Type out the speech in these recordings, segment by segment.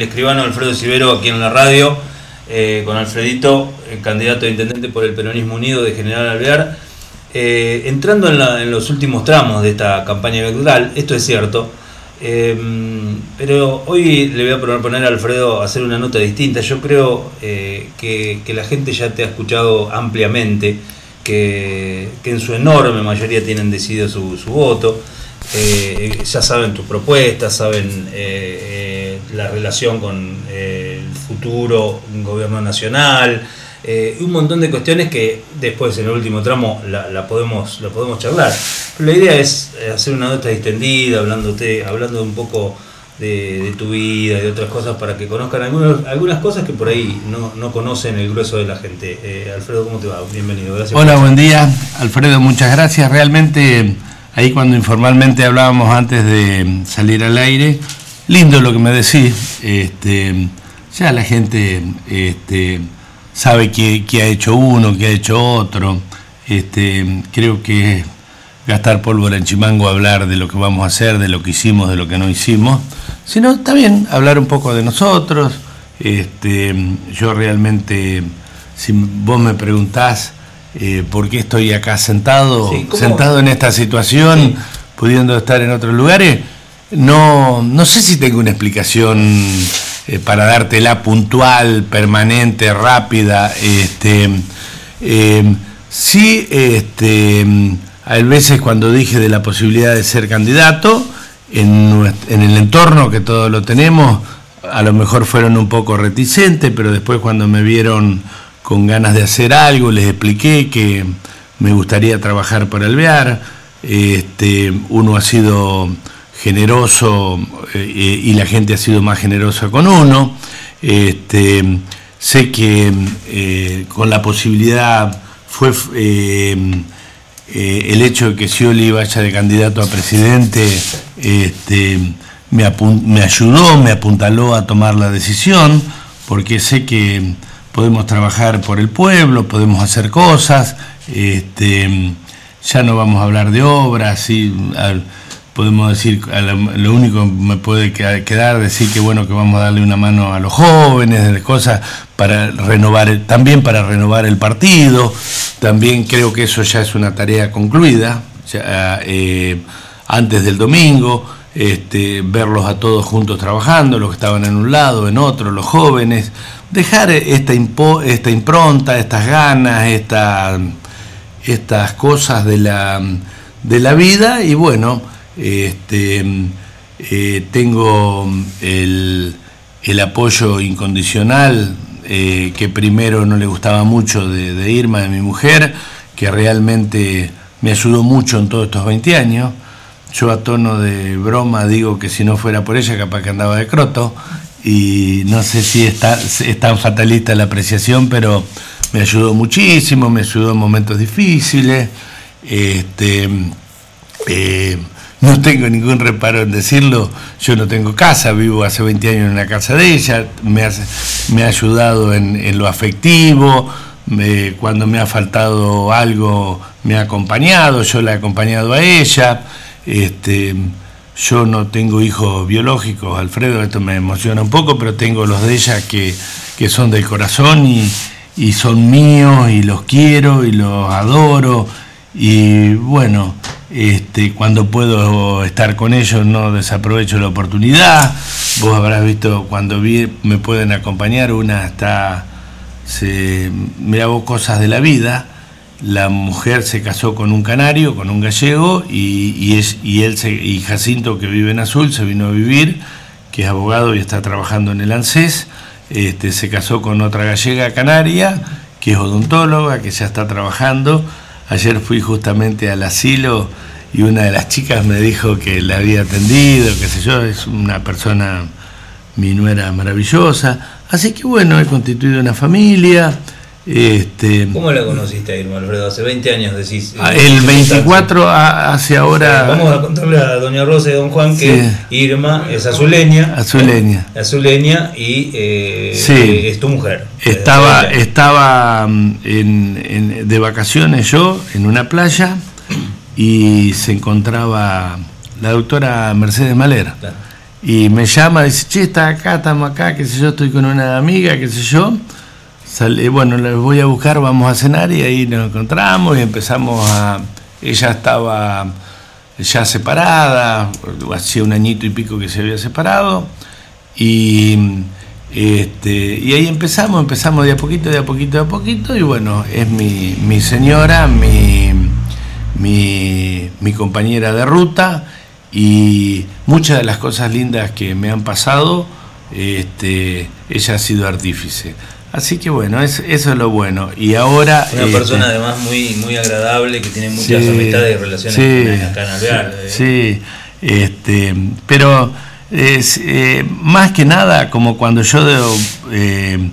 El escribano Alfredo Sivero aquí en la radio, eh, con Alfredito, el candidato a intendente por el Peronismo Unido de General Alvear. Eh, entrando en, los últimos tramos de esta campaña electoral, esto es cierto, eh, pero hoy le voy a proponer a Alfredo hacer una nota distinta. Yo creo que, la gente ya te ha escuchado ampliamente, que, en su enorme mayoría tienen decidido su, su voto, ya saben tus propuestas, saben la relación con eh, el futuro gobierno nacional, eh, un montón de cuestiones que después en el último tramo la, podemos, la podemos charlar. la idea es eh, hacer una nota distendida, hablándote, hablando un poco de, tu vida y de otras cosas para que conozcan algunas cosas que por ahí no, conocen el grueso de la gente. Alfredo, ¿cómo te va? Bienvenido. Gracias. Hola, buen día. Alfredo, muchas gracias. Realmente ahí cuando informalmente hablábamos antes de salir al aire, Lindo lo que me decís, este, ya la gente este, sabe qué, ha hecho uno, qué ha hecho otro. Este, creo que gastar pólvora en chimango hablar de lo que vamos a hacer, de lo que hicimos, de lo que no hicimos, sino está bien hablar un poco de nosotros. Este, yo realmente, si vos me preguntás eh, por qué estoy acá sentado, sentado en esta situación, pudiendo estar en otros lugares, no, no sé si tengo una explicación eh, para dártela puntual, permanente, rápida. Este, eh, sí, este, a veces cuando dije de la posibilidad de ser candidato, en, el entorno que todos lo tenemos, a lo mejor fueron un poco reticentes, pero después cuando me vieron con ganas de hacer algo, les expliqué que me gustaría trabajar por Alvear. Este, uno ha sido generoso eh, y la gente ha sido más generosa con uno. Este, sé que eh, con la posibilidad fue eh, el hecho de que Scioli vaya de candidato a presidente, este, me, ayudó, me apuntaló a tomar la decisión, porque sé que podemos trabajar por el pueblo, podemos hacer cosas, este, ya no vamos a hablar de obras, y, podemos decir, lo único que me puede quedar, decir que bueno, que vamos a darle una mano a los jóvenes, cosas para renovar, también para renovar el partido, también creo que eso ya es una tarea concluida, eh, antes del domingo, este, verlos a todos juntos trabajando, los que estaban en un lado, en otro, los jóvenes, dejar esta, esta impronta, estas ganas, esta, estas cosas de la, de la vida y bueno, este, eh, tengo el, apoyo incondicional eh, que primero no le gustaba mucho de, Irma, de mi mujer, que realmente me ayudó mucho en todos estos 20 años. Yo a tono de broma digo que si no fuera por ella capaz que andaba de croto y no sé si está, es tan fatalista la apreciación, pero me ayudó muchísimo, me ayudó en momentos difíciles. Este, eh, no tengo ningún reparo en decirlo, yo no tengo casa, vivo hace 20 años en una casa de ella, me ha, ayudado en, lo afectivo, cuando me ha faltado algo me ha acompañado, yo la he acompañado a ella, este, yo no tengo hijos biológicos, Alfredo, esto me emociona un poco, pero tengo los de ella que, son del corazón y, y son míos y los quiero y los adoro. Y bueno, este, cuando puedo estar con ellos no desaprovecho la oportunidad. Vos habrás visto cuando me pueden acompañar, una está, se, mira vos cosas de la vida. La mujer se casó con un canario, con un gallego, y él y Jacinto, que vive en Azul, se vino a vivir, que es abogado y está trabajando en el ANSES, este, se casó con otra gallega canaria, que es odontóloga, que ya está trabajando Ayer fui justamente al asilo y una de las chicas me dijo que la había atendido, qué sé yo, es una persona, mi nuera maravillosa. Así que bueno, he constituido una familia. Este, ¿Cómo la conociste a Irma Alfredo? Hace 20 años decís. Ah, el 24 hace ahora. Vamos a contarle a doña Rosa y don Juan que Irma es azuleña. Azuleña. Azuleña y eh, es tu mujer. Estaba, estaba mm, en, de vacaciones yo en una playa y se encontraba la doctora Mercedes Malera. y me llama, dice, che, está acá, estamos acá, qué sé yo, estoy con una amiga, qué sé yo. Sale, bueno, les voy a buscar, vamos a cenar y ahí nos encontramos y empezamos a... Ella estaba ya separada, hacía un añito y pico que se había separado y, este, ahí empezamos, empezamos de a poquito, de a poquito, de a poquito y bueno, es mi, mi señora, mi, mi, mi compañera de ruta y muchas de las cosas lindas que me han pasado, este, ella ha sido artífice. Así que bueno, eso es lo bueno. Y ahora. Una este, persona además muy, muy agradable, que tiene muchas amistades y relaciones acá en Alvear. ¿eh? Sí, este, pero es, eh, más que nada, como cuando yo, eh,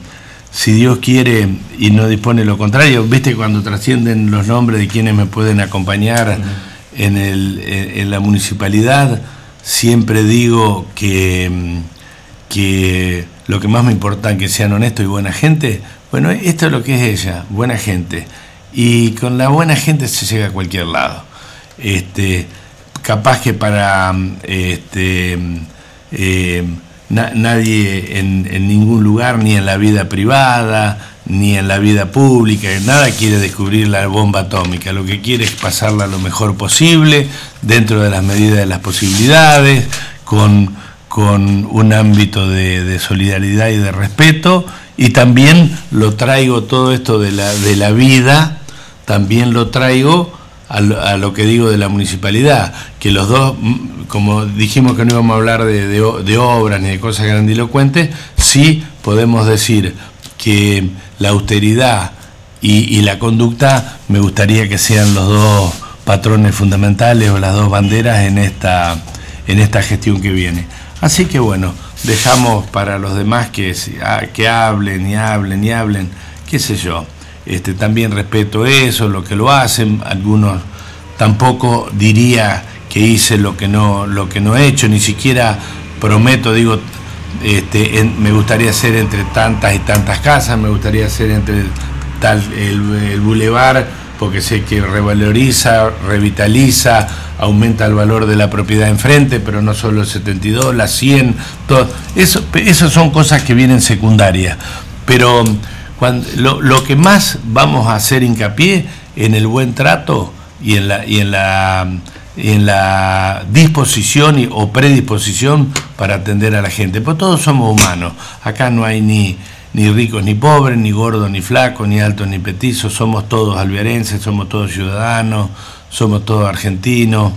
si Dios quiere y no dispone lo contrario, viste cuando trascienden los nombres de quienes me pueden acompañar en, el, en la municipalidad, siempre digo que, que lo que más me importa que sean honestos y buena gente. Bueno, esto es lo que es ella, buena gente. Y con la buena gente se llega a cualquier lado. Este, capaz que para este, eh, nadie en, en, ningún lugar, ni en la vida privada, ni en la vida pública, nada quiere descubrir la bomba atómica. Lo que quiere es pasarla lo mejor posible, dentro de las medidas de las posibilidades, con con un ámbito de, solidaridad y de respeto, y también lo traigo todo esto de la, de la vida, también lo traigo a lo, que digo de la municipalidad, que los dos, mm, como dijimos que no íbamos a hablar de, obras ni de cosas grandilocuentes, sí podemos decir que la austeridad y, y la conducta me gustaría que sean los dos patrones fundamentales o las dos banderas en esta, en esta gestión que viene. Así que bueno, dejamos para los demás que, ah, que hablen y hablen y hablen, qué sé yo. Este, también respeto eso, lo que lo hacen, algunos tampoco diría que hice lo que no, lo que no he hecho, ni siquiera prometo, digo, este, me gustaría ser entre tantas y tantas casas, me gustaría ser entre tal el, el bulevar porque sé que revaloriza, revitaliza, aumenta el valor de la propiedad enfrente, pero no solo el 72, la 100, todo. Eso, son cosas que vienen secundarias. Pero cuando, lo, que más vamos a hacer hincapié en el buen trato y en la, y en la, en la disposición o predisposición para atender a la gente. Pues todos somos humanos. Acá no hay ni ni ricos ni pobres, ni gordos ni flacos, ni altos ni petizos, somos todos alvearenses, somos todos ciudadanos, somos todos argentinos,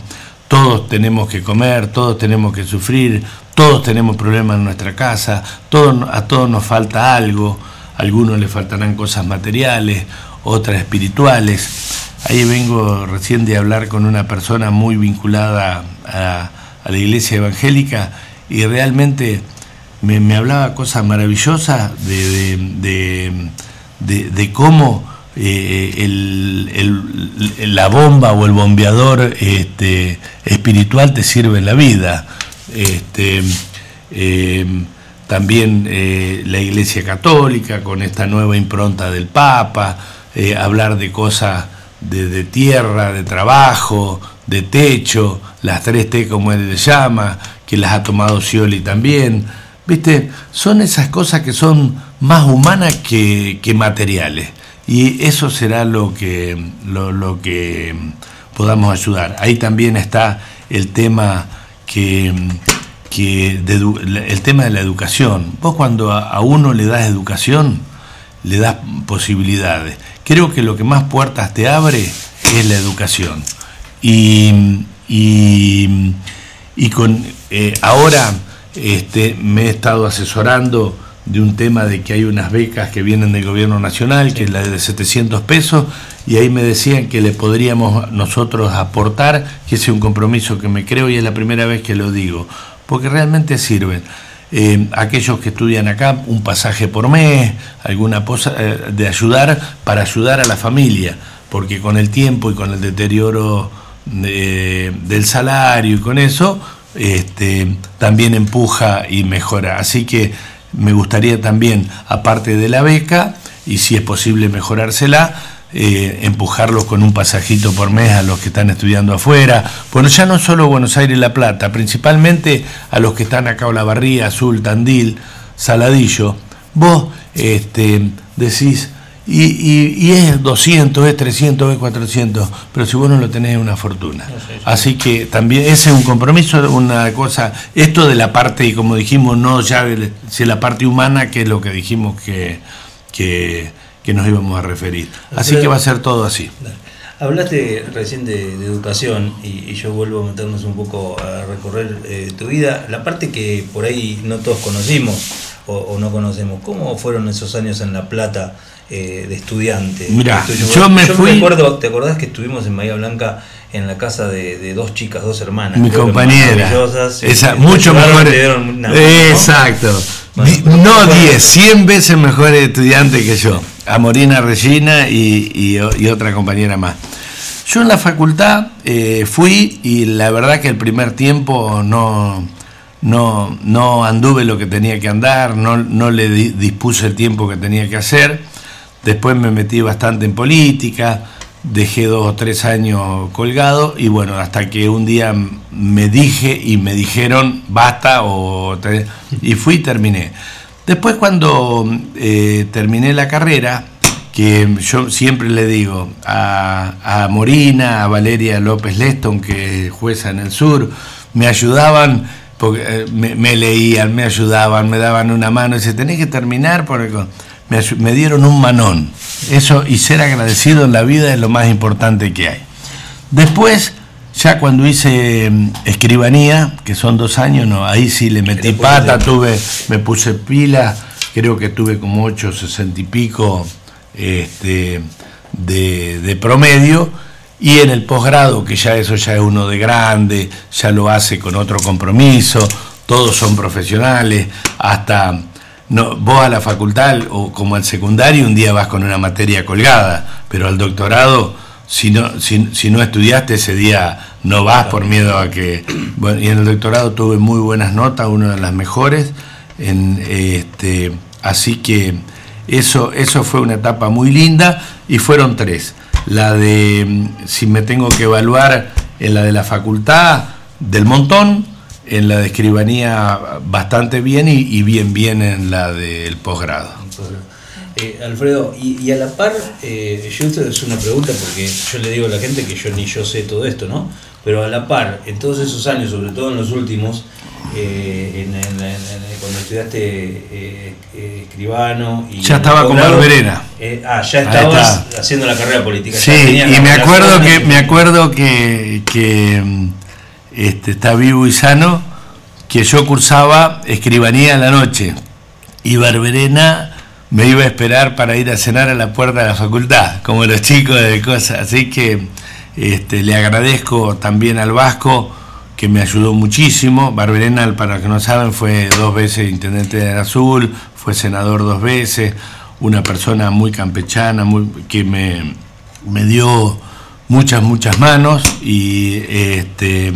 todos tenemos que comer, todos tenemos que sufrir, todos tenemos problemas en nuestra casa, a todos nos falta algo, a algunos le faltarán cosas materiales, otras espirituales. Ahí vengo recién de hablar con una persona muy vinculada a, la iglesia evangélica y realmente me, hablaba cosas maravillosas de, de, cómo eh, la bomba o el bombeador este, espiritual te sirve en la vida. Este, eh, también eh, la Iglesia Católica con esta nueva impronta del Papa, hablar de cosas de, de, tierra, de trabajo, de techo, las tres T como él le llama, que las ha tomado Scioli también. ¿Viste? Son esas cosas que son más humanas que, materiales. Y eso será lo que, lo, que podamos ayudar. Ahí también está el tema que, que el tema de la educación. Vos cuando a, uno le das educación, le das posibilidades. Creo que lo que más puertas te abre es la educación. Y, y, con eh, ahora este, me he estado asesorando de un tema de que hay unas becas que vienen del gobierno nacional, que es la de 700 pesos, y ahí me decían que le podríamos nosotros aportar, que es un compromiso que me creo y es la primera vez que lo digo, porque realmente sirven. Eh, aquellos que estudian acá, un pasaje por mes, alguna cosa eh, de ayudar para ayudar a la familia, porque con el tiempo y con el deterioro del salario y con eso, este, también empuja y mejora. Así que me gustaría también, aparte de la beca, y si es posible mejorársela, eh, empujarlos con un pasajito por mes a los que están estudiando afuera. Bueno, ya no solo Buenos Aires y La Plata, principalmente a los que están acá en La Barría, Azul, Tandil, Saladillo. Vos este, decís, y, es 200, es 300, es 400, pero si vos no lo tenés es una fortuna. Así que también ese es un compromiso, una cosa, esto de la parte, y como dijimos, no ya de, la parte humana, que es lo que dijimos que, que, nos íbamos a referir. Así que va a ser todo así. Hablaste recién de, educación y, yo vuelvo a meternos un poco a recorrer eh, tu vida. La parte que por ahí no todos conocimos o, o no conocemos, ¿cómo fueron esos años en La Plata? Eh, de estudiante. Mira, yo, me fui. acuerdo, ¿Te acordás que estuvimos en Bahía Blanca en la casa de, dos chicas, dos hermanas? Mi compañera. Esa, mucho mejores. Exacto. no 10, 100 veces mejores estudiantes que yo. A Morina Regina y, otra compañera más. Yo en la facultad eh, fui y la verdad que el primer tiempo no, no, no anduve lo que tenía que andar, no, no le dispuse el tiempo que tenía que hacer Después me metí bastante en política, dejé dos o tres años colgado y bueno, hasta que un día me dije y me dijeron basta o y fui y terminé. Después cuando eh, terminé la carrera, que yo siempre le digo a, a, Morina, a Valeria López Leston, que es jueza en el sur, me ayudaban, porque, eh, me, leían, me ayudaban, me daban una mano, y dice, tenés que terminar por me, dieron un manón. Eso y ser agradecido en la vida es lo más importante que hay. Después, ya cuando hice mm, escribanía, que son dos años, no, ahí sí le metí pata, tuve, me puse pila, creo que tuve como ocho, sesenta y pico este, de, de promedio. Y en el posgrado, que ya eso ya es uno de grande, ya lo hace con otro compromiso, todos son profesionales, hasta no, vos a la facultad o como al secundario un día vas con una materia colgada, pero al doctorado, si no, si, no estudiaste ese día, no vas por miedo a que... Bueno, y en el doctorado tuve muy buenas notas, una de las mejores, en, este, así que eso, eso fue una etapa muy linda y fueron tres. La de, si me tengo que evaluar, en la de la facultad, del montón, en la de escribanía bastante bien y, bien bien en la del posgrado. Eh, Alfredo, y, a la par, eh, yo esto es una pregunta porque yo le digo a la gente que yo ni yo sé todo esto, ¿no? Pero a la par, en todos esos años, sobre todo en los últimos, eh, cuando estudiaste escribano y ya estaba con Barberena ah ya estabas haciendo la carrera política sí y me acuerdo que me acuerdo que, que este, está vivo y sano, que yo cursaba escribanía en la noche y Barberena me iba a esperar para ir a cenar a la puerta de la facultad, como los chicos de cosas. Así que este, le agradezco también al Vasco, que me ayudó muchísimo. Barberena, para los que no saben, fue dos veces intendente de Azul, fue senador dos veces, una persona muy campechana, muy, que me, me dio muchas, muchas manos y este,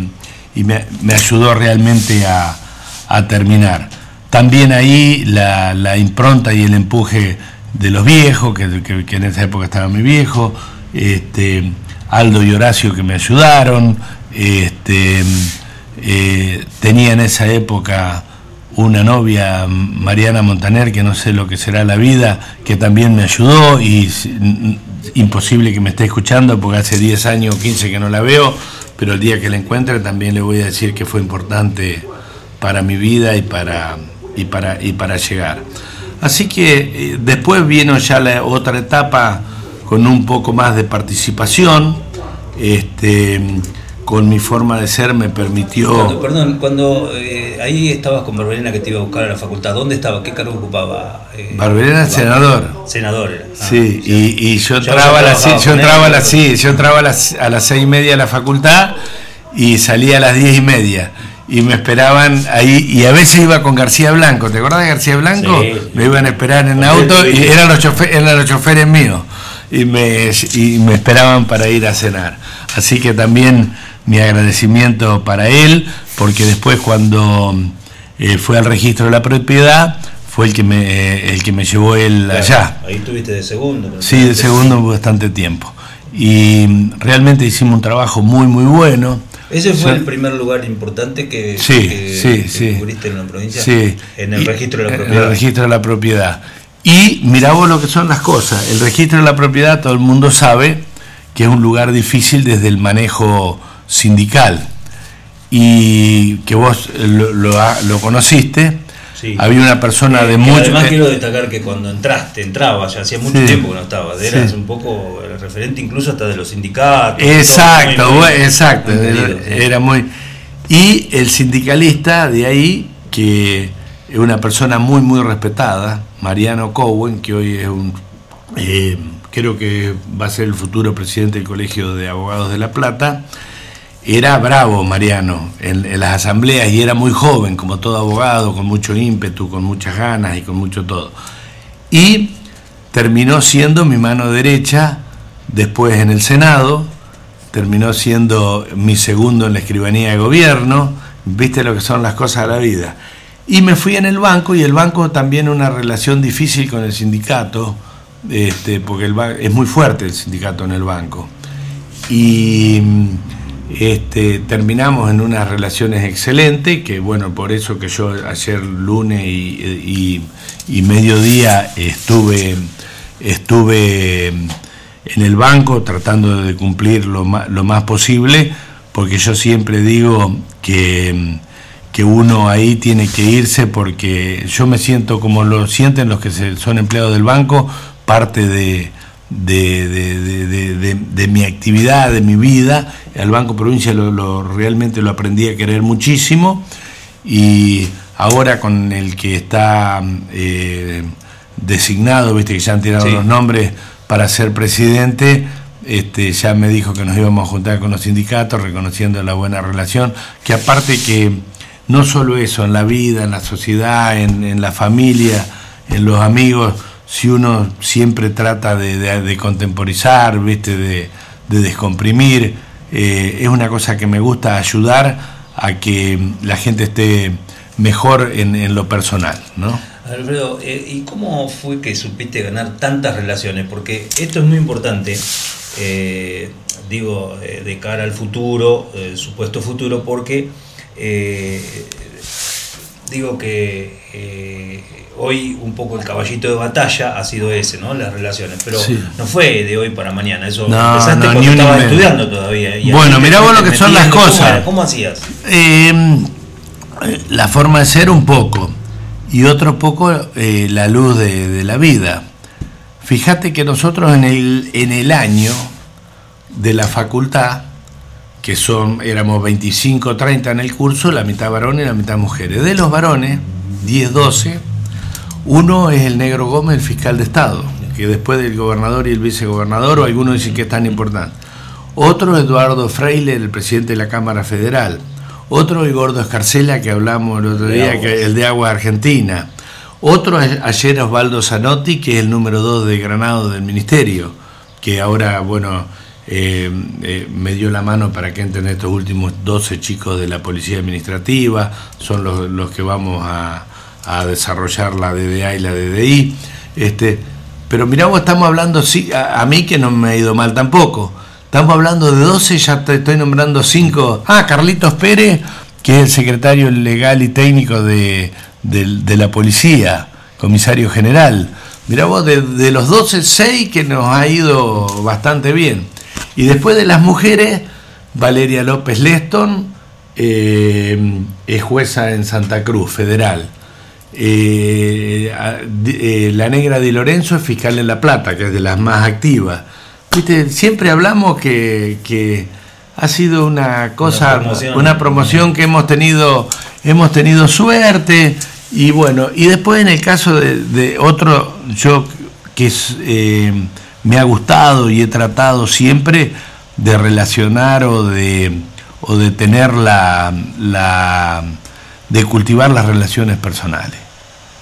y me, ayudó realmente a, terminar. También ahí la, impronta y el empuje de los viejos, que, en esa época estaba mi viejo, este, Aldo y Horacio que me ayudaron, este, eh, tenía en esa época una novia, Mariana Montaner, que no sé lo que será la vida, que también me ayudó y imposible que me esté escuchando porque hace 10 años o 15 que no la veo, pero el día que la encuentre también le voy a decir que fue importante para mi vida y para, y para, y para llegar. Así que eh, después vino ya la otra etapa con un poco más de participación. Este, con mi forma de ser me permitió... perdón, cuando eh, ahí estabas con Barberena que te iba a buscar a la facultad, ¿dónde estaba? ¿Qué cargo ocupaba? Eh, Barberena senador. Senador ah, sí, y, yo entraba, a las, yo entraba, a las, sí, yo entraba a las, a las seis y media a la facultad y salía a las diez y media. Y me esperaban ahí, y a veces iba con García Blanco, ¿te acuerdas de García Blanco? Me iban a esperar en auto y eran los, choferes, eran los choferes míos y me, y me esperaban para ir a cenar. Así que también mi agradecimiento para él, porque después cuando eh, fue al registro de la propiedad, fue el que me, el que me llevó él allá. Ahí estuviste de segundo. Sí, de segundo bastante tiempo. Y realmente hicimos un trabajo muy, muy bueno. ¿Ese fue el primer lugar importante que, sí, sí, sí. en la provincia? Sí. En el registro de la propiedad. En el registro de la propiedad. Y mirá vos lo que son las cosas. El registro de la propiedad, todo el mundo sabe que es un lugar difícil desde el manejo sindical. Y que vos lo, lo conociste había una persona de mucho. Además, quiero destacar que cuando entraste, entrabas, ya hacía mucho tiempo que no estabas, eras un poco el referente incluso hasta de los sindicatos. Exacto, exacto, era, muy. Y el sindicalista de ahí, que es una persona muy, muy respetada, Mariano Cowen, que hoy es un. Eh, creo que va a ser el futuro presidente del Colegio de Abogados de La Plata era bravo Mariano en, las asambleas y era muy joven, como todo abogado, con mucho ímpetu, con muchas ganas y con mucho todo. Y terminó siendo mi mano derecha después en el Senado, terminó siendo mi segundo en la escribanía de gobierno, viste lo que son las cosas de la vida. Y me fui en el banco y el banco también una relación difícil con el sindicato, este, porque es muy fuerte el sindicato en el banco. Y este, terminamos en unas relaciones excelentes, que bueno, por eso que yo ayer lunes y, mediodía estuve, estuve en el banco tratando de cumplir lo más, lo más posible, porque yo siempre digo que, que uno ahí tiene que irse porque yo me siento como lo sienten los que son empleados del banco, parte de, de, mi actividad, de mi vida. Al Banco Provincia lo, realmente lo aprendí a querer muchísimo y ahora con el que está eh, designado, viste que ya han tirado los nombres para ser presidente, este, ya me dijo que nos íbamos a juntar con los sindicatos, reconociendo la buena relación, que aparte que no solo eso, en la vida, en la sociedad, en, en la familia, en los amigos, si uno siempre trata de, contemporizar, ¿viste? De, descomprimir, eh, es una cosa que me gusta ayudar a que la gente esté mejor en, lo personal, ¿no? Alfredo, eh, ¿y cómo fue que supiste ganar tantas relaciones? Porque esto es muy importante, eh, digo, de cara al futuro, el supuesto futuro, porque digo que hoy un poco el caballito de batalla ha sido ese, ¿no? Las relaciones, pero no fue de hoy para mañana, eso no, empezaste cuando estabas estudiando todavía. bueno, mirá vos lo que son las cosas. ¿Cómo, hacías? Em, la forma de ser un poco y otro poco eh, la luz de, la vida. Fíjate que nosotros en el, en el año de la facultad, que son, éramos 25, 30 en el curso, la mitad varones y la mitad mujeres. De los varones, 10, 12, uno es el Negro Gómez, el fiscal de Estado, que después del gobernador y el vicegobernador, o algunos dicen que es tan importante. Otro Eduardo Freile, el presidente de la Cámara Federal. Otro el Gordo Escarcela, que hablamos el otro día, que el de Agua Argentina. Otro es ayer Osvaldo Zanotti, que es el número dos de Granado del Ministerio, que ahora, bueno, eh, eh, me dio la mano para que entren estos últimos 12 chicos de la Policía Administrativa, son los, los que vamos a, desarrollar la DDA y la DDI. Este, pero mirá, vos estamos hablando, sí, a, mí que no me ha ido mal tampoco. Estamos hablando de 12, ya te estoy nombrando 5. Ah, Carlitos Pérez, que es el secretario legal y técnico de, la policía, comisario general. Mirá vos, de, los 12, 6 que nos ha ido bastante bien. Y después de las mujeres, Valeria López Leston, eh, es jueza en Santa Cruz, federal. Eh, eh, la negra de Lorenzo es fiscal en La Plata, que es de las más activas. ¿Viste? Siempre hablamos que, ha sido una cosa, una promoción, que hemos tenido, hemos tenido suerte. Y bueno, y después en el caso de, otro, yo que eh, me ha gustado y he tratado siempre de relacionar o de, o de tener la, la de cultivar las relaciones personales.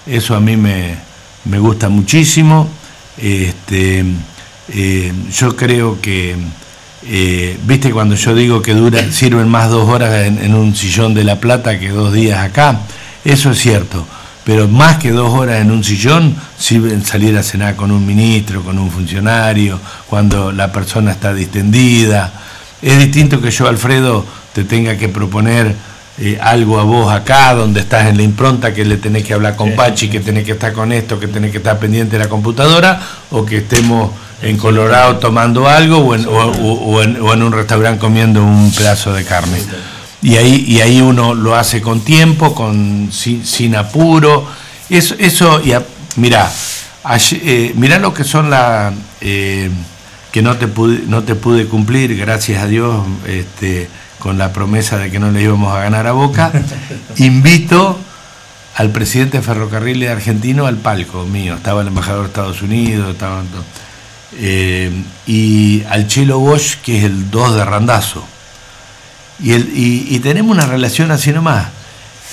Eso a mí me, gusta muchísimo. Este, eh, yo creo que, eh, viste, cuando yo digo que dura, sirven más dos horas en, un sillón de La Plata que dos días acá, eso es cierto. Pero más que dos horas en un sillón, sirven salir a cenar con un ministro, con un funcionario, cuando la persona está distendida. Es distinto que yo, Alfredo, te tenga que proponer eh, algo a vos acá, donde estás en la impronta, que le tenés que hablar con Pachi, que tenés que estar con esto, que tenés que estar pendiente de la computadora, o que estemos en Colorado tomando algo o en, un restaurante comiendo un pedazo de carne. Y ahí, y ahí uno lo hace con tiempo, con, sin, apuro. Eso, eso ya, mirá, eh, mirá lo que son las... Eh, que no te, pude, no te pude cumplir, gracias a Dios, este, con la promesa de que no le íbamos a ganar a Boca. Invito al presidente de Ferrocarriles Argentino al palco mío. Estaba el embajador de Estados Unidos, estaba... Eh, y al Chelo Bosch, que es el 2 de Randazo. Y, el, y, tenemos una relación así nomás.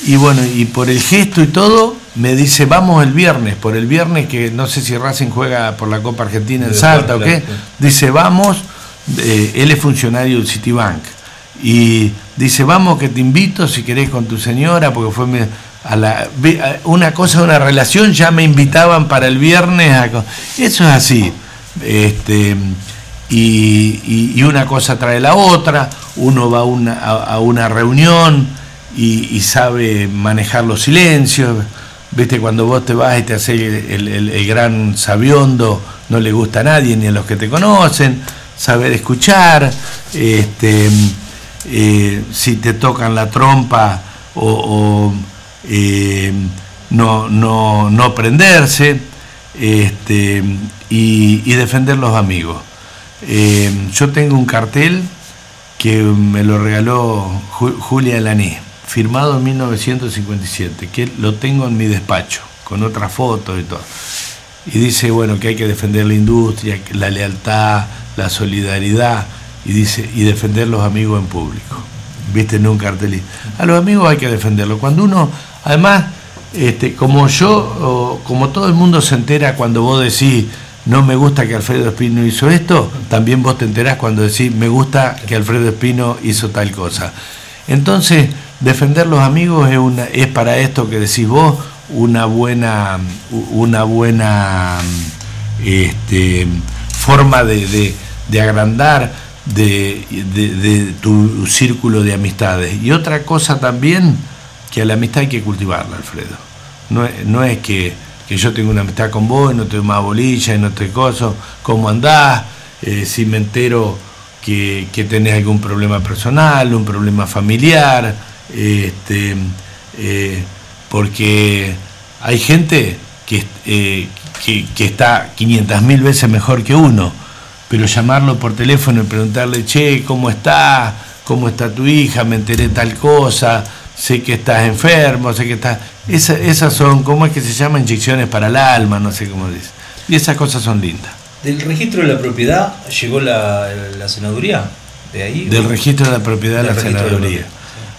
Y bueno, y por el gesto y todo, me dice, vamos el viernes, por el viernes que no sé si Racing juega por la Copa Argentina en Salta o qué, dice, vamos, eh, él es funcionario del Citibank, y dice, vamos que te invito si querés con tu señora, porque fue a la, una cosa, una relación, ya me invitaban para el viernes, eso es así. Este, y, una cosa trae la otra, uno va a, una reunión y, sabe manejar los silencios, viste cuando vos te vas y te haces el, gran sabiondo, no le gusta a nadie ni a los que te conocen, saber escuchar, este, eh, si te tocan la trompa o, eh, no, no, no prenderse este, y, defender los amigos. Eh, yo tengo un cartel que me lo regaló Julia Laní, firmado en 1957, que lo tengo en mi despacho, con otras fotos y todo. Y dice, bueno, que hay que defender la industria, la lealtad, la solidaridad, y dice, y defender los amigos en público. Viste en un cartelito. A los amigos hay que defenderlos. Cuando uno, además, este, como yo, como todo el mundo se entera cuando vos decís, no me gusta que Alfredo Espino hizo esto, también vos te enterás cuando decís, me gusta que Alfredo Espino hizo tal cosa. Entonces, defender los amigos es, una, es para esto que decís vos una buena, una buena este, forma de, agrandar de, de, tu círculo de amistades. Y otra cosa también, que a la amistad hay que cultivarla, Alfredo. No, no es que, yo tengo una amistad con vos no te más bolilla no te coso, cómo andás, eh, si me entero que, tenés algún problema personal, un problema familiar, este, eh, porque hay gente que, eh, que, que está 500 mil veces mejor que uno, pero llamarlo por teléfono y preguntarle, che, ¿cómo está? ¿Cómo está tu hija? Me enteré tal cosa sé que estás enfermo, sé que estás... esas son, ¿cómo es que se llama? Inyecciones para el alma, no sé cómo dice. Y esas cosas son lindas. ¿Del registro de la propiedad llegó la, senaduría? ¿De ahí? Del registro de la propiedad de la senaduría.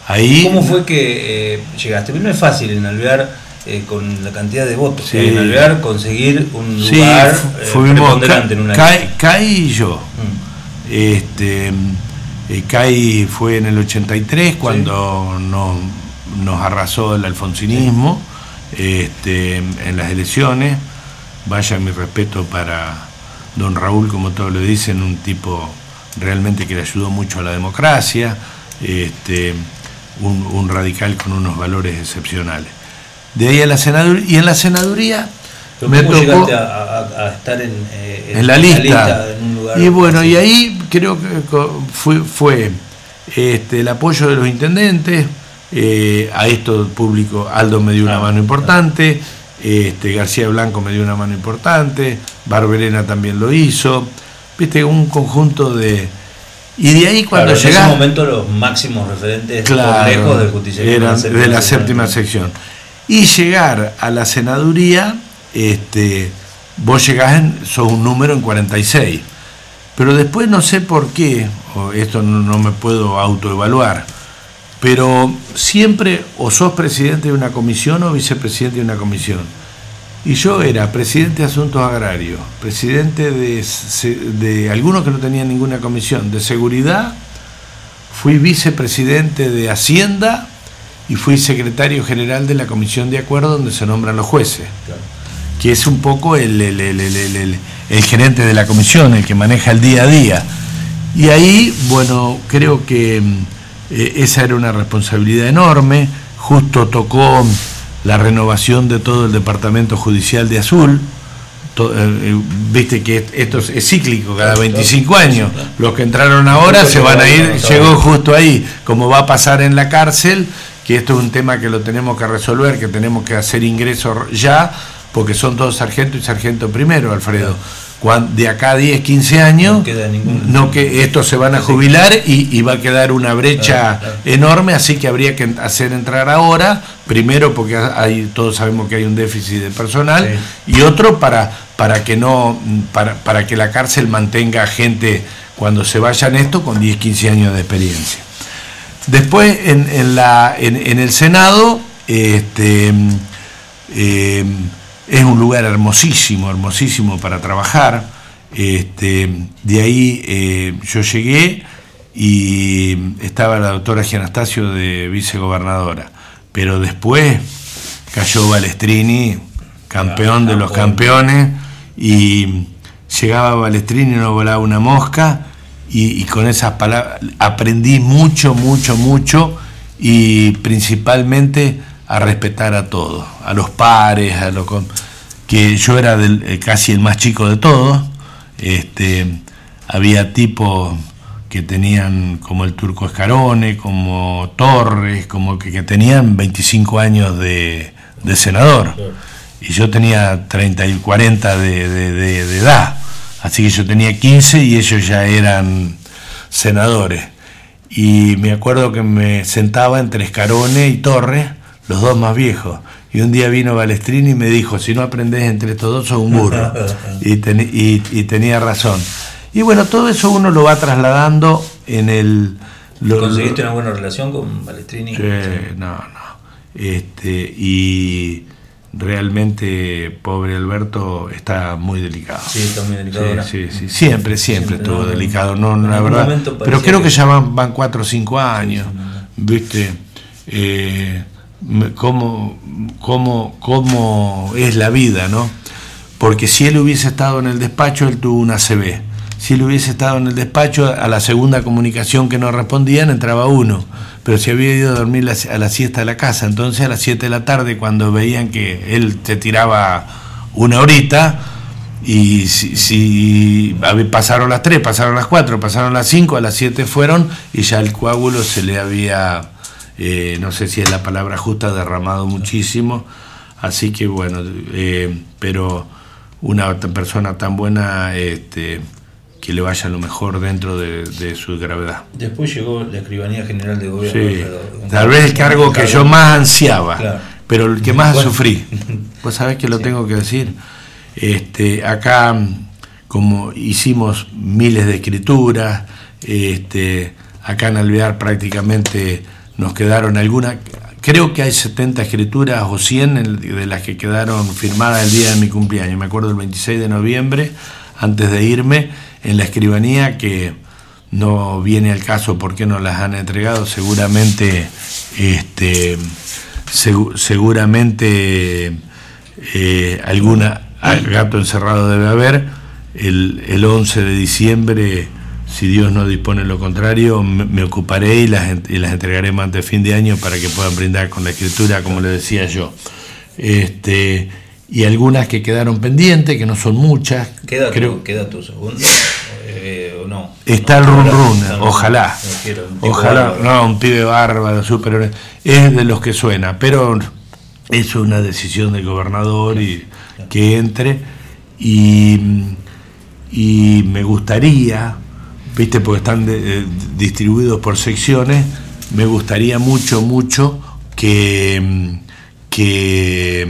ahí, ¿Cómo fue que eh, llegaste? no es fácil en Alvear, eh, con la cantidad de votos sí. en Alvear, conseguir un lugar sí, eh, preponderante en una caí yo. Mm. Este, eh, fue en el 83 cuando nos, arrasó el alfonsinismo este, en las elecciones. Vaya mi respeto para don Raúl, como todos le dicen, un tipo realmente que le ayudó mucho a la democracia, este, un, radical con unos valores excepcionales. De ahí a la senaduría, y en la senaduría me tocó llegaste a, estar en, eh, la, lista. y bueno, y ahí creo que fue, fue este, el apoyo de los intendentes, eh, a esto público Aldo me dio una mano importante, este, García Blanco me dio una mano importante, Barberena también lo hizo, viste, un conjunto de... Y de ahí cuando claro, En ese momento los máximos referentes claro, del justicialismo eran de la séptima sección. Y llegar a la senaduría, este, vos llegás, en, sos un número en 46 pero después no sé por qué, esto no, me puedo autoevaluar, pero siempre o sos presidente de una comisión o vicepresidente de una comisión. Y yo era presidente de Asuntos Agrarios, presidente de, de algunos que no tenían ninguna comisión, de seguridad, fui vicepresidente de Hacienda y fui secretario general de la comisión de acuerdo donde se nombran los jueces, que es un poco el, el, gerente de la comisión, el que maneja el día a día. Y ahí, bueno, creo que eh, esa era una responsabilidad enorme, justo tocó la renovación de todo el departamento judicial de Azul, eh, eh, viste que esto es, cíclico cada 25 años. Los que entraron ahora se van a ir, llegó justo ahí, como va a pasar en la cárcel, que esto es un tema que lo tenemos que resolver, que tenemos que hacer ingreso ya, porque son todos sargento y sargento primero, Alfredo. De acá a 10, 15 años, no, que estos se van a jubilar y, va a quedar una brecha enorme, así que habría que hacer entrar ahora, primero porque hay, todos sabemos que hay un déficit de personal, y otro para para que no para, para que la cárcel mantenga gente cuando se vayan esto con 10, 15 años de experiencia. Después en, en, la, en, el Senado este, eh, es un lugar hermosísimo, hermosísimo para trabajar. Este, de ahí eh, yo llegué y estaba la doctora Gianastasio de vicegobernadora, pero después cayó Balestrini, campeón de los campeones, y llegaba Balestrini y no volaba una mosca y, con esas palabras aprendí mucho, mucho, mucho y principalmente a respetar a todos, a los pares, a los que yo era eh, casi el más chico de todos, este, había tipos que tenían como el turco Escarone, como Torres, como que, que tenían 25 años de, de senador. Y yo tenía 30 y 40 de, edad, así que yo tenía 15 y ellos ya eran senadores. Y me acuerdo que me sentaba entre Escarone y Torres, los dos más viejos. Y un día vino Balestrini y me dijo, si no aprendes entre estos dos sos un burro. y, y, tenía razón. Y bueno, todo eso uno lo va trasladando en el... ¿Conseguiste una buena relación con Balestrini? Sí, no, no. Este, y realmente pobre Alberto está muy delicado. Sí, está muy delicado. Sí, sí, Siempre, siempre, estuvo delicado. No, la verdad. Pero creo que, ya van, van cuatro o cinco años. ¿Viste? Eh, cómo, cómo, cómo es la vida, ¿no? Porque si él hubiese estado en el despacho, él tuvo una CB. Si él hubiese estado en el despacho, a la segunda comunicación que no respondían, entraba uno pero se había ido a dormir a la siesta de la casa. Entonces a las 7 de la tarde, cuando veían que él se tiraba una horita, y si, pasaron las 3, pasaron las 4, pasaron las 5, a las 7 fueron y ya el coágulo se le había, eh, no sé si es la palabra justa, derramado muchísimo. Así que bueno, eh, pero una persona tan buena... Este, que le vaya lo mejor dentro de, su gravedad. Después llegó la escribanía general de gobierno. Sí, tal vez el cargo que yo más ansiaba, pero el que más sufrí. Pues sabés que lo tengo que decir. Este, acá, como hicimos miles de escrituras, este, acá en Alvear prácticamente nos quedaron algunas, creo que hay 70 escrituras o 100 de las que quedaron firmadas el día de mi cumpleaños. Me acuerdo el 26 de noviembre, antes de irme en la escribanía que no viene al caso porque no las han entregado, seguramente este seguramente eh, alguna gato encerrado debe haber. El, el, 11 de diciembre, si Dios no dispone lo contrario, me, ocuparé y las, y las entregaré más de fin de año para que puedan brindar con la escritura, como le decía yo. Este, y algunas que quedaron pendientes, que no son muchas. ¿Queda, Creo, tu, ¿queda tu segundo eh, o no? Está el run run, ojalá. ojalá, no, un pibe bárbaro, súper. Es de los que suena, pero es una decisión del gobernador y que entre. Y, y me gustaría, viste, porque están eh, distribuidos por secciones, me gustaría mucho, mucho que. que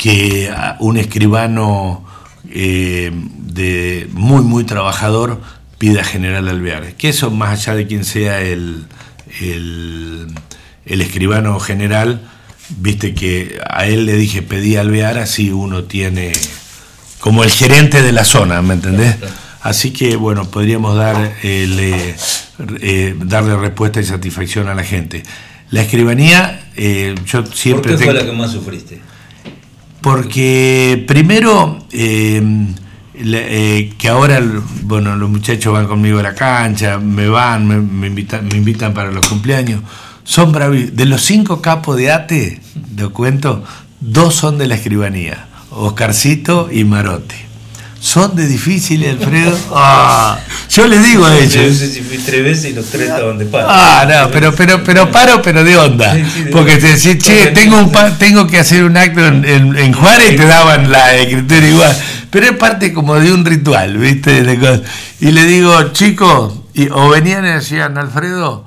que un escribano eh, de muy, muy trabajador pida General Alvear. Que eso, más allá de quien sea el, el, escribano general, viste que a él le dije pedí Alvear, así uno tiene como el gerente de la zona, ¿me entendés? Así que bueno, podríamos dar, eh, eh, darle respuesta y satisfacción a la gente. La escribanía, eh, yo siempre... ¿Por qué fue la que más sufriste? Porque primero, eh, que ahora, bueno, los muchachos van conmigo a la cancha, me van, me, invitan, me invitan para los cumpleaños. Son bravísimos. De los cinco capos de ATE, te cuento, dos son de la escribanía, Oscarcito y Marote son de difíciles, Alfredo. Ah, yo les digo a ellos. No sé si fui tres veces y los tres estaban de paro. Ah, no, pero, pero, pero paro, pero de onda. Porque te decís, che, tengo, un tengo que hacer un acto en, en, Juárez y te daban la escritura igual. Pero es parte como de un ritual, ¿viste? Y le digo, chicos, y, o venían y decían, Alfredo,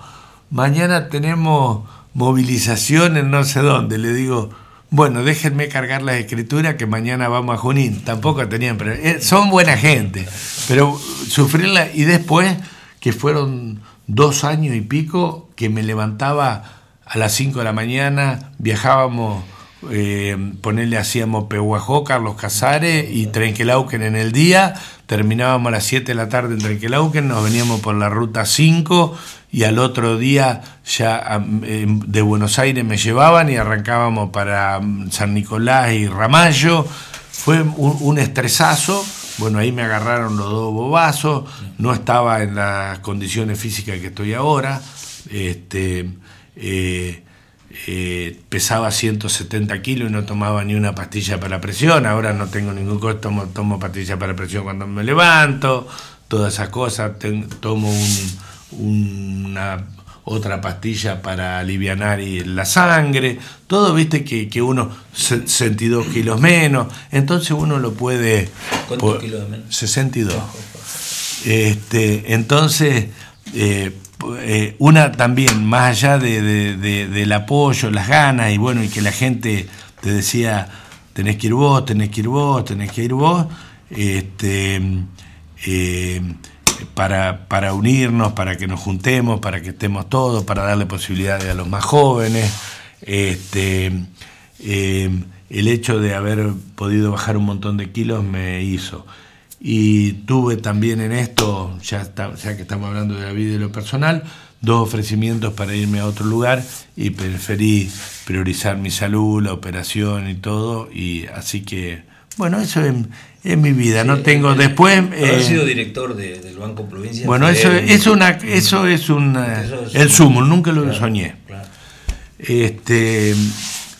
mañana tenemos movilización en no sé dónde. Le digo, bueno, déjenme cargar la escritura que mañana vamos a Junín. Tampoco tenían, eh, son buena gente. Pero sufrirla y después, que fueron dos años y pico, que me levantaba a las 5 de la mañana, viajábamos, eh, ponerle, hacíamos Pehuajó, Carlos Casares y Trenquelauquen en el día, terminábamos a las 7 de la tarde en Trenquelauquen, nos veníamos por la ruta 5 y al otro día ya em, de Buenos Aires me llevaban y arrancábamos para San Nicolás y Ramallo. Fue un, estresazo. Bueno, ahí me agarraron los dos bobazos. No estaba en las condiciones físicas que estoy ahora. Este, eh, eh, pesaba 170 kilos y no tomaba ni una pastilla para presión. Ahora no tengo ningún costo, tomo, tomo pastilla para presión cuando me levanto. Todas esas cosas. tomo un una otra pastilla para aliviar la sangre, todo viste que, que uno 62 kilos menos, entonces uno lo puede... ¿Cuántos kilos menos? 62. Este, entonces, eh, eh, una también, más allá de, del apoyo, las ganas, y bueno, y que la gente te decía, tenés que ir vos, tenés que ir vos, tenés que ir vos, este, eh, para, para unirnos, para que nos juntemos, para que estemos todos, para darle posibilidades a los más jóvenes. Este, eh, el hecho de haber podido bajar un montón de kilos me hizo. Y tuve también en esto, ya, ya que estamos hablando de la vida y lo personal, dos ofrecimientos para irme a otro lugar y preferí priorizar mi salud, la operación y todo. Y así que, bueno, eso es, mi vida. no tengo después. Haber eh, sido director del Banco Provincia. Bueno, eso, es una, eso es un el sumo. Nunca lo soñé. Este,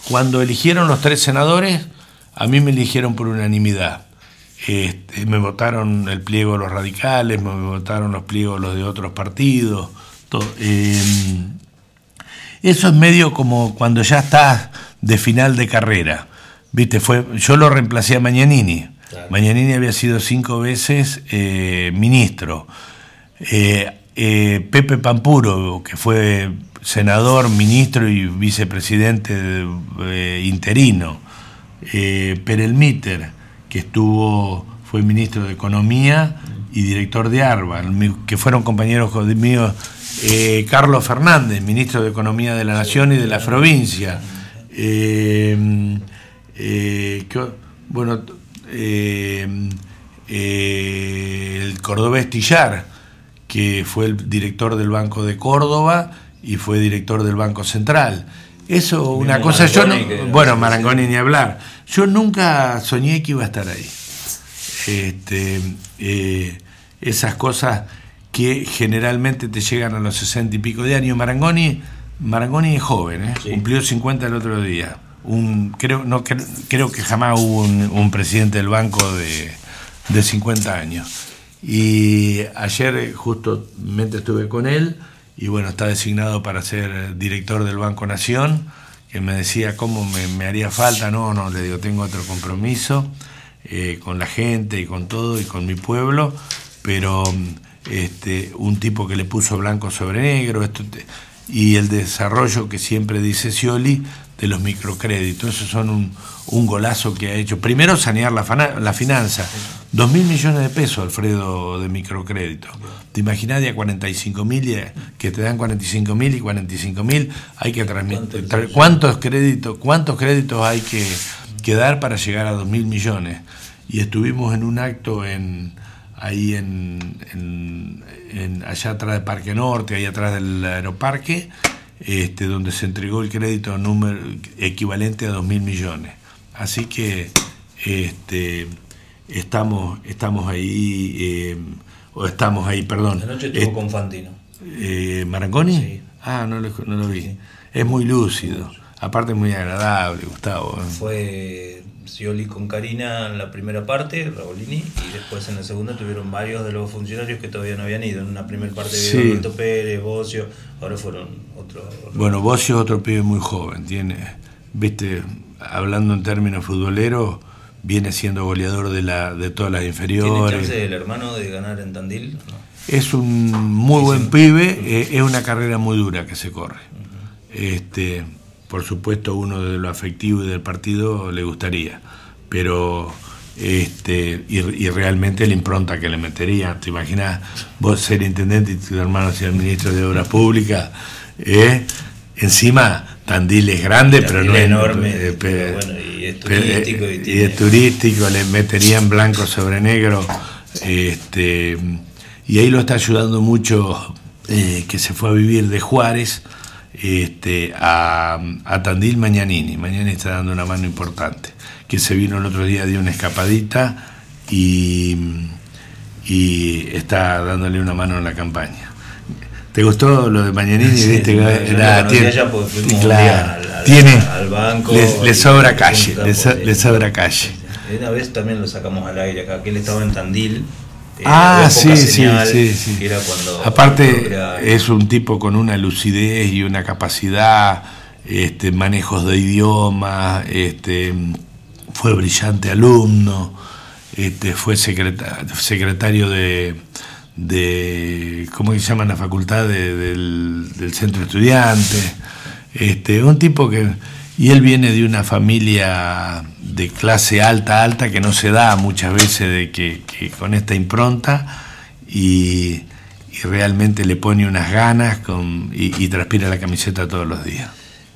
cuando eligieron los tres senadores, a mí me eligieron por unanimidad. Este, me votaron el pliego los radicales, me votaron los pliegos los de otros partidos. Em, eso es medio como cuando ya estás de final de carrera. Viste, fue, yo lo reemplacé a Mañanini Mañanini había sido cinco veces eh, ministro. Eh, eh, Pepe Pampuro, que fue senador, ministro y vicepresidente interino. Perelmiter, que estuvo, fue ministro de Economía y director de ARBA, que fueron compañeros míos. Carlos Fernández, ministro de Economía de la Nación y de la provincia. bueno, eh, eh, el cordobés Tillar, que fue el director del Banco de Córdoba y fue director del Banco Central. Eso, una cosa, yo no, bueno, Marangoni ni hablar, yo nunca soñé que iba a estar ahí. Este, eh, esas cosas que generalmente te llegan a los sesenta y pico de años. Marangoni, Marangoni es joven, cumplió 50 el otro día. Un creo no creo que jamás hubo un, presidente del banco de, de, 50 años. Y ayer justamente estuve con él y bueno está designado para ser director del Banco Nación que me decía cómo me, haría falta. No no le digo tengo otro compromiso eh, con la gente y con todo y con mi pueblo pero este un tipo que le puso blanco sobre negro esto y el desarrollo que siempre dice Scioli de los microcréditos. Eso son un, golazo que ha hecho. Primero, sanear la, la finanza. Dos mil millones de pesos, Alfredo, de microcrédito. ¿Te imaginas de a 45 mil, que te dan 45 mil y 45 mil? Hay que transmitir. ¿Cuántos créditos, cuántos créditos hay que, que dar para llegar a dos mil millones? Y estuvimos en un acto en ahí en, en, allá atrás del Parque Norte, ahí atrás del aeroparque, este, donde se entregó el crédito número, equivalente a 2 mil millones. Así que este, estamos, estamos ahí, eh, o estamos ahí, perdón. Anoche estuvo con Fantino. Eh, ¿Marangoni? Sí. Ah, no lo, no lo vi. Es muy lúcido. Aparte muy agradable, Gustavo. Fue Scioli con Karina en la primera parte, Rabolini, y después en la segunda tuvieron varios de los funcionarios que todavía no habían ido. En una primera parte Sí. de Roberto Pérez, Bocio, ahora fueron otros. Bueno, Bocio es otro pibe muy joven, tiene, viste, hablando en términos futboleros, viene siendo goleador de la de todas las ¿Tiene inferiores. chance el hermano de ganar en Tandil? No. Es un muy buen pibe, eh, es una carrera muy dura que se corre. Este, por supuesto, uno de lo afectivo y del partido le gustaría, pero este y, y realmente la impronta que le metería, te imaginas vos ser intendente y tu hermano ser ministro de Obras Públicas, eh? encima Tandil es grande, pero no es enorme, eh, pero bueno, y es pero, eh, turístico y y tiene- es turístico, le meterían blanco sobre negro, este y ahí lo está ayudando mucho eh, que se fue a vivir de Juárez este, a, a Tandil Mañanini. Mañanini está dando una mano importante. Que se vino el otro día, dio una escapadita y, y está dándole una mano en la campaña. ¿Te gustó lo de Mañanini? Tiene, claro, al- al banco le, sobra calle, le, sobra calle. Una vez también lo sacamos al aire acá, que él estaba en Tandil. Eh, Ah, sí, sí, sí, sí. Aparte era- es un tipo con una lucidez y una capacidad, este, manejos de idioma, este, fue brillante alumno, este, fue secreta- secretario de, de, ¿cómo se llama la facultad de- del, del centro estudiante? Este, un tipo que, y él viene de una familia de clase alta, alta, que no se da muchas veces de que, con esta impronta y, realmente le pone unas ganas y, transpira la camiseta todos los días.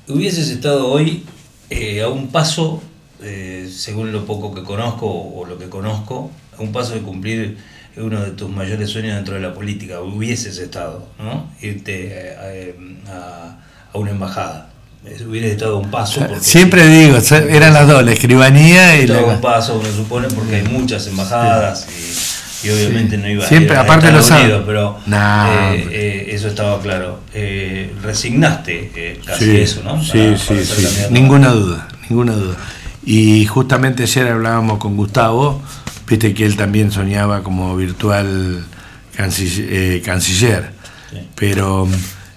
Hubieses estado hoy eh, a un paso, eh, según lo poco que conozco o lo que conozco, a un paso de cumplir uno de tus mayores sueños dentro de la política. Hubieses estado, ¿no? Irte eh, a- a una embajada. Hubieras estado a un paso. Siempre digo, eran las dos, la escribanía y Estaba a un la... paso, uno supone, porque hay muchas embajadas y, y obviamente no iba Siempre, a ir a aparte lo Estados saben. Unidos, pero No, eh, eh, eso estaba claro. Eh, resignaste casi Sí, eso, ¿no? sí, Para- sí, para sí, ninguna duda, ninguna duda. Y justamente ayer hablábamos con Gustavo, viste que él también soñaba como virtual canciller, pero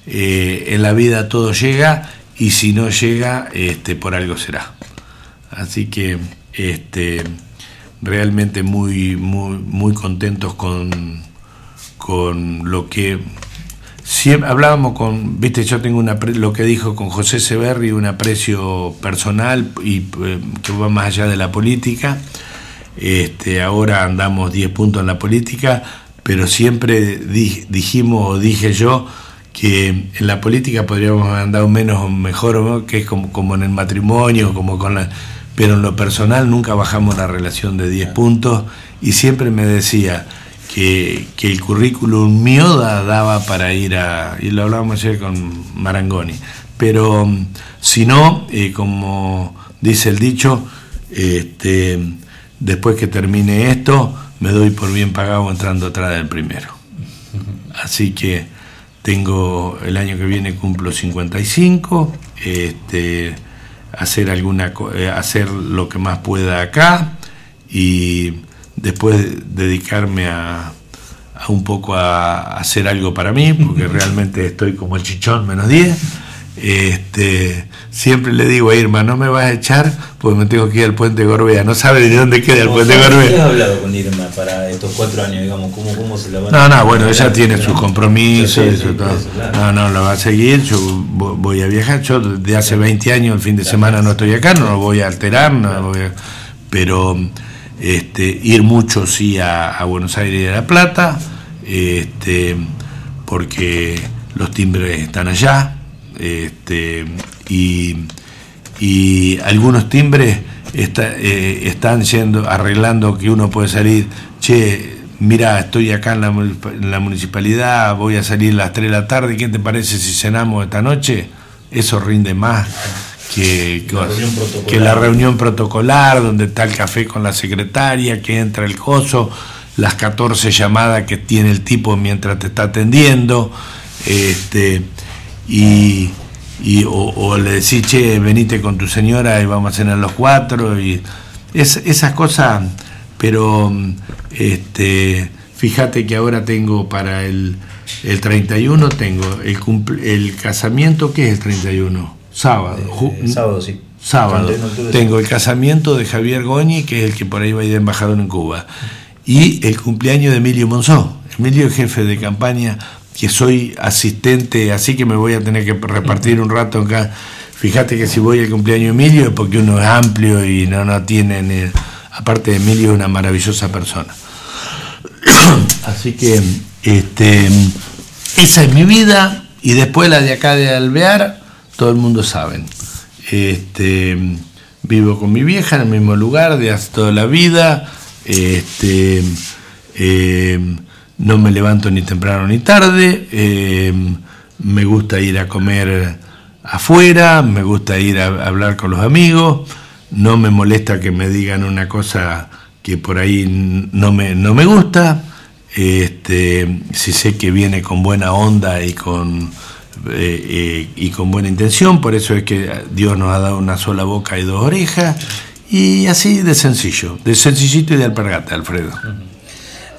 en la vida todo llega y si no llega, este, por algo será. Así que este, realmente muy, muy, muy contentos con, con lo que siempre hablábamos con, viste, yo tengo una lo que dijo con José Severri, un aprecio personal y eh, que va más allá de la política. Este, ahora andamos 10 puntos en la política, pero siempre di- dijimos o dije yo que en la política podríamos haber andado menos o mejor, ¿no? que es como, como en el matrimonio, como con la, pero en lo personal nunca bajamos la relación de 10 puntos y siempre me decía que, que el currículum mío da- daba para ir a, y lo hablábamos ayer con Marangoni, pero mm, si no, eh, como dice el dicho, este, después que termine esto, me doy por bien pagado entrando atrás del primero. Así que tengo el año que viene cumplo 55, este, hacer alguna eh, hacer lo que más pueda acá y después dedicarme a, a un poco a, a hacer algo para mí, porque realmente estoy como el chichón menos 10. Este, siempre le digo a Irma, no me vas a echar porque me tengo que ir al puente Gorbea. No sabe de dónde queda el ¿Cómo- puente ¿Qué has Gorbea. hablado con Irma para estos cuatro años, digamos? ¿Cómo, cómo se la van No, no, bueno, ella tiene sus compromisos eso todo. claro. No, no, lo va a seguir. Yo vo- voy a viajar. Yo de hace 20 años, el fin de semana no estoy acá, no lo voy a alterar, no voy a- pero este, ir mucho sí a, a Buenos Aires y a La Plata, este, porque los timbres están allá, este, y, y algunos timbres está- eh, están yendo, arreglando que uno puede salir, che, mira, estoy acá en la, municipalidad, voy a salir a las 3 de la tarde, ¿qué te parece si cenamos esta noche? Eso rinde más que, que, la reunión protocolar, donde está el café con la secretaria, que entra el coso, las 14 llamadas que tiene el tipo mientras te está atendiendo, este, y, o, le decís, che, venite con tu señora y vamos a cenar los cuatro, y es, esas cosas pero este, fíjate que ahora tengo para el, el 31, tengo el, el casamiento, ¿qué es el 31? Sábado. Eh, sábado, sí. Sábado. Tengo el casamiento de Javier Goñi, que es el que por ahí va a ir de embajador en Cuba. Y el cumpleaños de Emilio Monzó. Emilio es jefe de campaña, que soy asistente, así que me voy a tener que repartir un rato acá. Fíjate que si voy al cumpleaños de Emilio es porque uno es amplio y no, no tiene... Aparte, Emilio es una maravillosa persona. Así que este, esa es mi vida y después la de acá de Alvear, todo el mundo sabe. Este, vivo con mi vieja en el mismo lugar de hace toda la vida. Este, em, no me levanto ni temprano ni tarde. Em, me gusta ir a comer afuera, me gusta ir a hablar con los amigos no me molesta que me digan una cosa que por ahí no me, no me gusta, este, si sé que viene con buena onda y con, eh, eh, y con buena intención, por eso es que Dios nos ha dado una sola boca y dos orejas, y así de sencillo, de sencillito y de alpargata, Alfredo.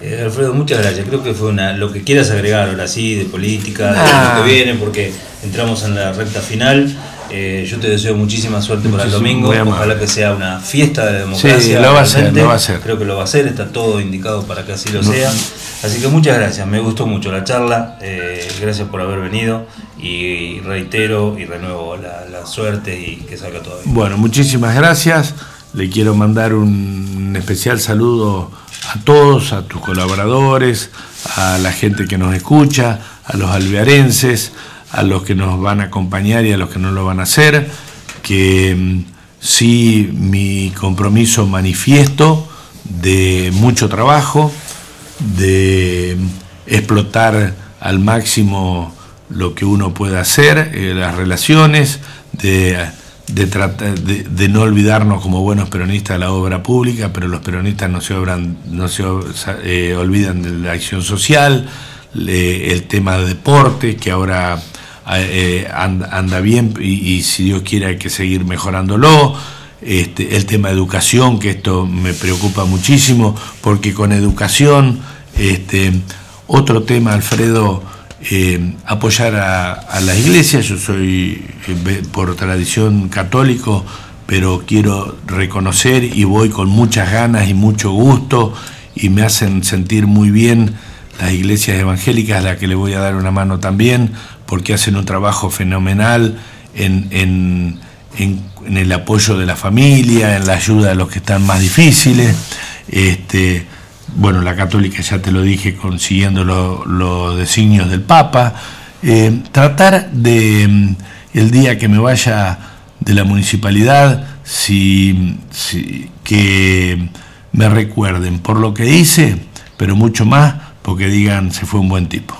Eh, Alfredo, muchas gracias. Creo que fue una, lo que quieras agregar ahora sí, de política, de lo que viene, porque entramos en la recta final. Eh, yo te deseo muchísima suerte para el domingo. Ojalá que sea una fiesta de democracia. Sí, lo va, a ser, lo va a ser. Creo que lo va a ser, está todo indicado para que así lo sea. Así que muchas gracias, me gustó mucho la charla. Eh, gracias por haber venido y reitero y renuevo la, suerte y que salga todo bien. Bueno, muchísimas gracias. Le quiero mandar un especial saludo a todos, a tus colaboradores, a la gente que nos escucha, a los alvearenses a los que nos van a acompañar y a los que no lo van a hacer, que mm, sí mi compromiso manifiesto de mucho trabajo, de explotar al máximo lo que uno puede hacer, eh, las relaciones, de, de, de, no olvidarnos como buenos peronistas de la obra pública, pero los peronistas no se, obran, no se eh, olvidan de la acción social, el tema de deporte, que ahora eh, anda, bien y, si Dios quiere hay que seguir mejorándolo. Este, el tema de educación, que esto me preocupa muchísimo, porque con educación, este, otro tema, Alfredo, eh, apoyar a, las iglesias, yo soy eh, por tradición católico, pero quiero reconocer y voy con muchas ganas y mucho gusto y me hacen sentir muy bien las iglesias evangélicas, a las que le voy a dar una mano también, porque hacen un trabajo fenomenal en, el apoyo de la familia, en la ayuda a los que están más difíciles. Este, bueno, la católica ya te lo dije, consiguiendo los designios del Papa. Eh, tratar de, mm, el día que me vaya de la municipalidad, si, que me recuerden por lo que hice, pero mucho más porque digan se fue un buen tipo.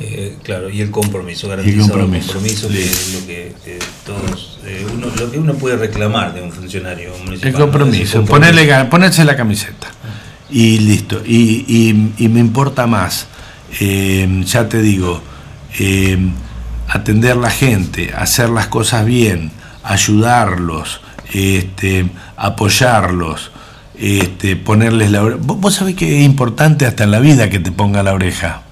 Eh, claro, y el compromiso, garantizado el compromiso, que es lo que, todos, eh, uno, lo que uno puede reclamar de un funcionario municipal. El compromiso, Ponerle, ponerse la camiseta y listo. Y, y, me importa más, eh, ya te digo, atender la gente, hacer las cosas bien, ayudarlos, este, apoyarlos. Este, ponerles la oreja. Vos sabés que es importante hasta en la vida que te ponga la oreja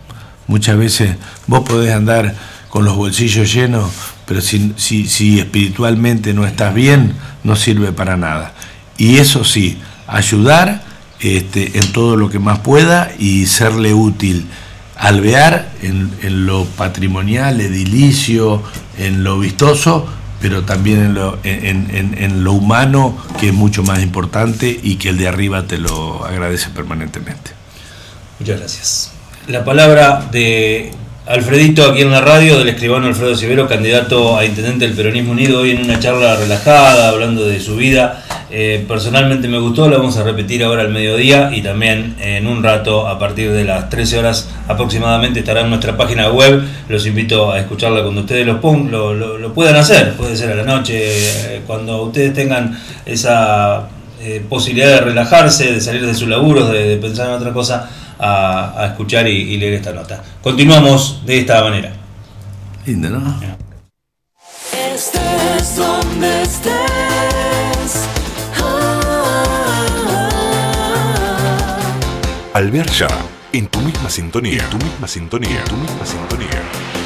Muchas veces vos podés andar con los bolsillos llenos, pero si, si, espiritualmente no estás bien, no sirve para nada. Y eso sí, ayudar este, en todo lo que más pueda y serle útil. Alvear en, en lo patrimonial, edilicio, en lo vistoso, pero también en lo, en, en lo humano, que es mucho más importante y que el de arriba te lo agradece permanentemente. Muchas gracias la palabra de Alfredito aquí en la radio, del escribano Alfredo Sivero, candidato a intendente del Peronismo Unido, hoy en una charla relajada, hablando de su vida. Eh, personalmente me gustó, la vamos a repetir ahora al mediodía y también en un rato, a partir de las 13 horas aproximadamente, estará en nuestra página web. Los invito a escucharla cuando ustedes lo, lo, lo, puedan hacer, puede ser a la noche, eh, cuando ustedes tengan esa eh, posibilidad de relajarse, de salir de sus laburos, de, pensar en otra cosa, a, escuchar y, leer esta nota. Continuamos de esta manera. Lindo, ¿no? donde Alvear ya, en tu misma sintonía, en tu misma sintonía, en tu misma sintonía.